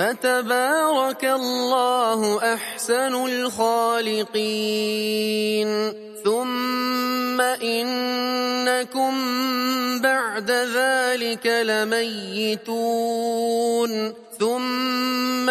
فتبارك الله أحسن الخالقين. ثم إنكم بعد ذلك لميتون. ثم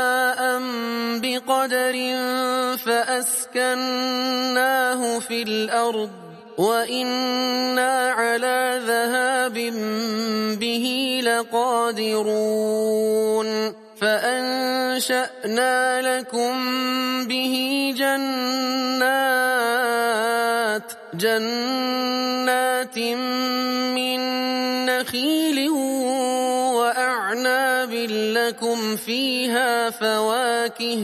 فأسكناه في الأرض وإنا على ذهاب به لقادرون فأنشأنا لكم به جنات جنات من نخيل وأعناب لكم فيها فواكه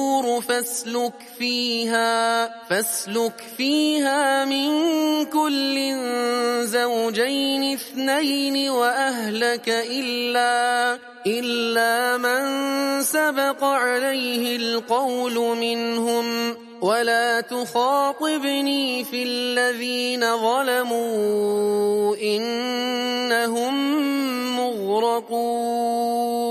فاسلك فيها فاسلك فيها من كل زوجين اثنين وأهلك إلا إلا من سبق عليه القول منهم. ولا تخاطبني في الذين ظلموا إنهم مغرقون.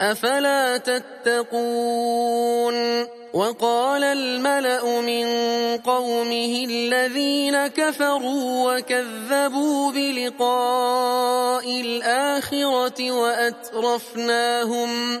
أفلا تتقون؟ وقال الملأ من قومه الذين كفروا وكذبوا بلقاء الآخرة وأترفناهم وأترفناهم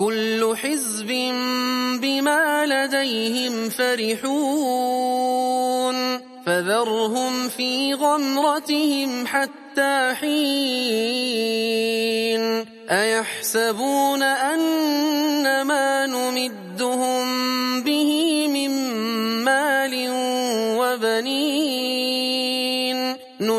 كل حزب بما لديهم فرحون فذرهم في غمرتهم حتى حين أيحسبون أن ما نمدهم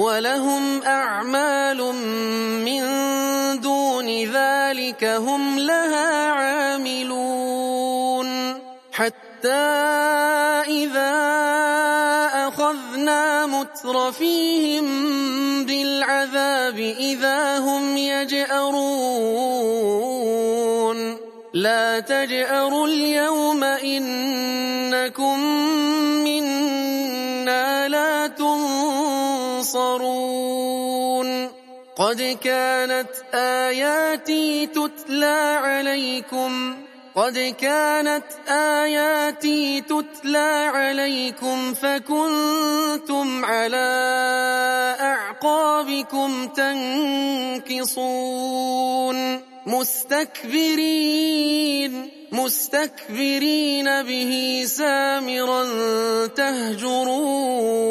ولهم أعمال من دون ذلك هم لها عاملون حتى إذا أخذنا مترفيهم بالعذاب إذا هم يجأرون لا تجأروا اليوم إنكم تنصرون قد كانت آياتي تتلى عليكم. قد كانت آياتي تتلى عليكم فكنتم على أعقابكم تنكصون. مستكبرين. مستكبرين به سامرا تهجرون.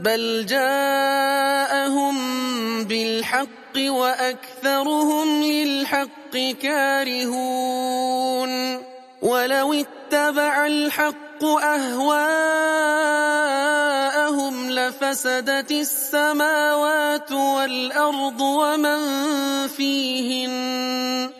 بل جاءهم بالحق وأكثرهم للحق كارهون. ولو اتبع الحق أهواءهم لفسدت السماوات والأرض ومن فيهن.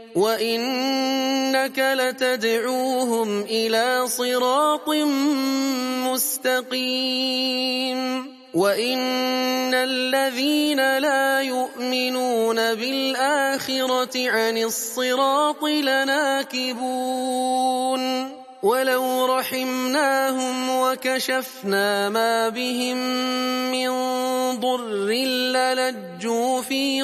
وإنك لتدعوهم إلى صراط مستقيم وإن الذين لا يؤمنون بالآخرة عن الصراط لناكبون ولو رحمناهم وكشفنا ما بهم من ضر للجوا في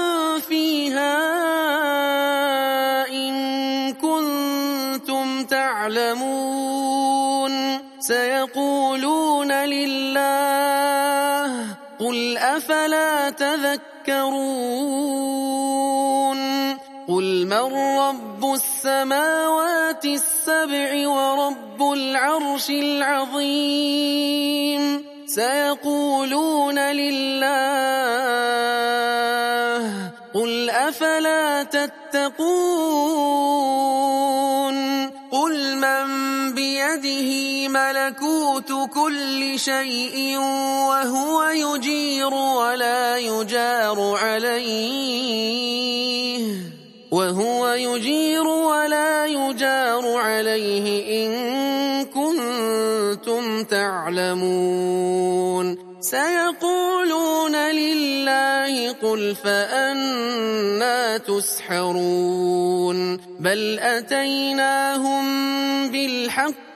تذكرون قل من رب السماوات السبع ورب العرش العظيم سيقولون لله قل أفلا تتقون بيده ملكوت كل شيء وهو يجير ولا يجار عليه وهو يجير ولا يجار عليه إن كنتم تعلمون. سيقولون لله قل فأنا تسحرون. بل أتيناهم بالحق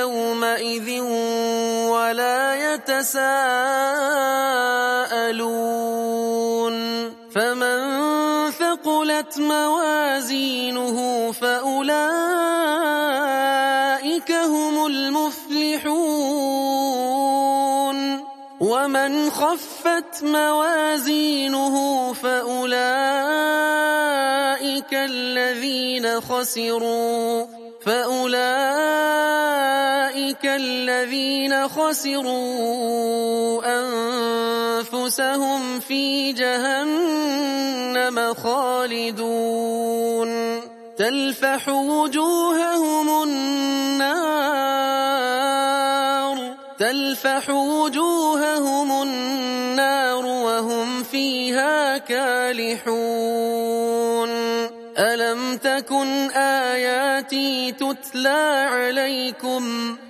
يومئذ ولا يتساءلون فمن ثقلت موازينه فأولئك هم المفلحون ومن خفت موازينه فأولئك الذين خسروا فأولئك الذين خسروا أنفسهم في جهنم خالدون. تلفح وجوههم النار تلفح وجوههم النار وهم فيها كالحون. ألم تكن آياتي تتلى عليكم؟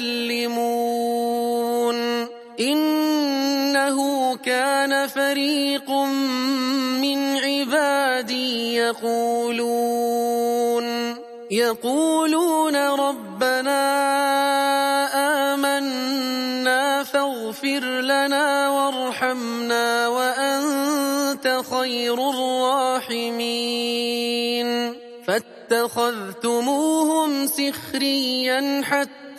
تكلمون إنه كان فريق من عبادي يقولون. يقولون ربنا آمنا فاغفر لنا وارحمنا وأنت خير الراحمين. فاتخذتموهم سخريا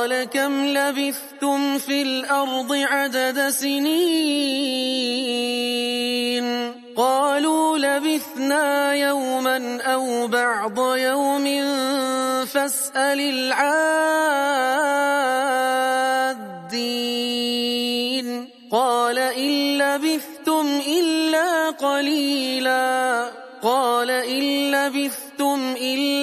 قال كم لبثتم في الأرض عدد سنين قالوا لبثنا يوما أو بعض يوم فاسأل العادين قال إن لبثتم إلا قليلا قال إن لبثتم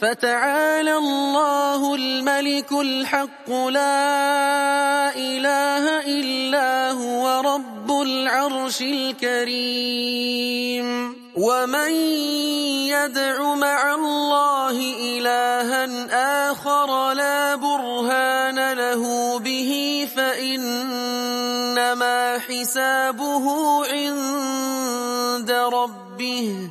فتعالى الله الملك الحق لا إله إلا هو رب العرش الكريم. ومن يدع مع الله إلها آخر لا برهان له به فإنما حسابه عند ربه.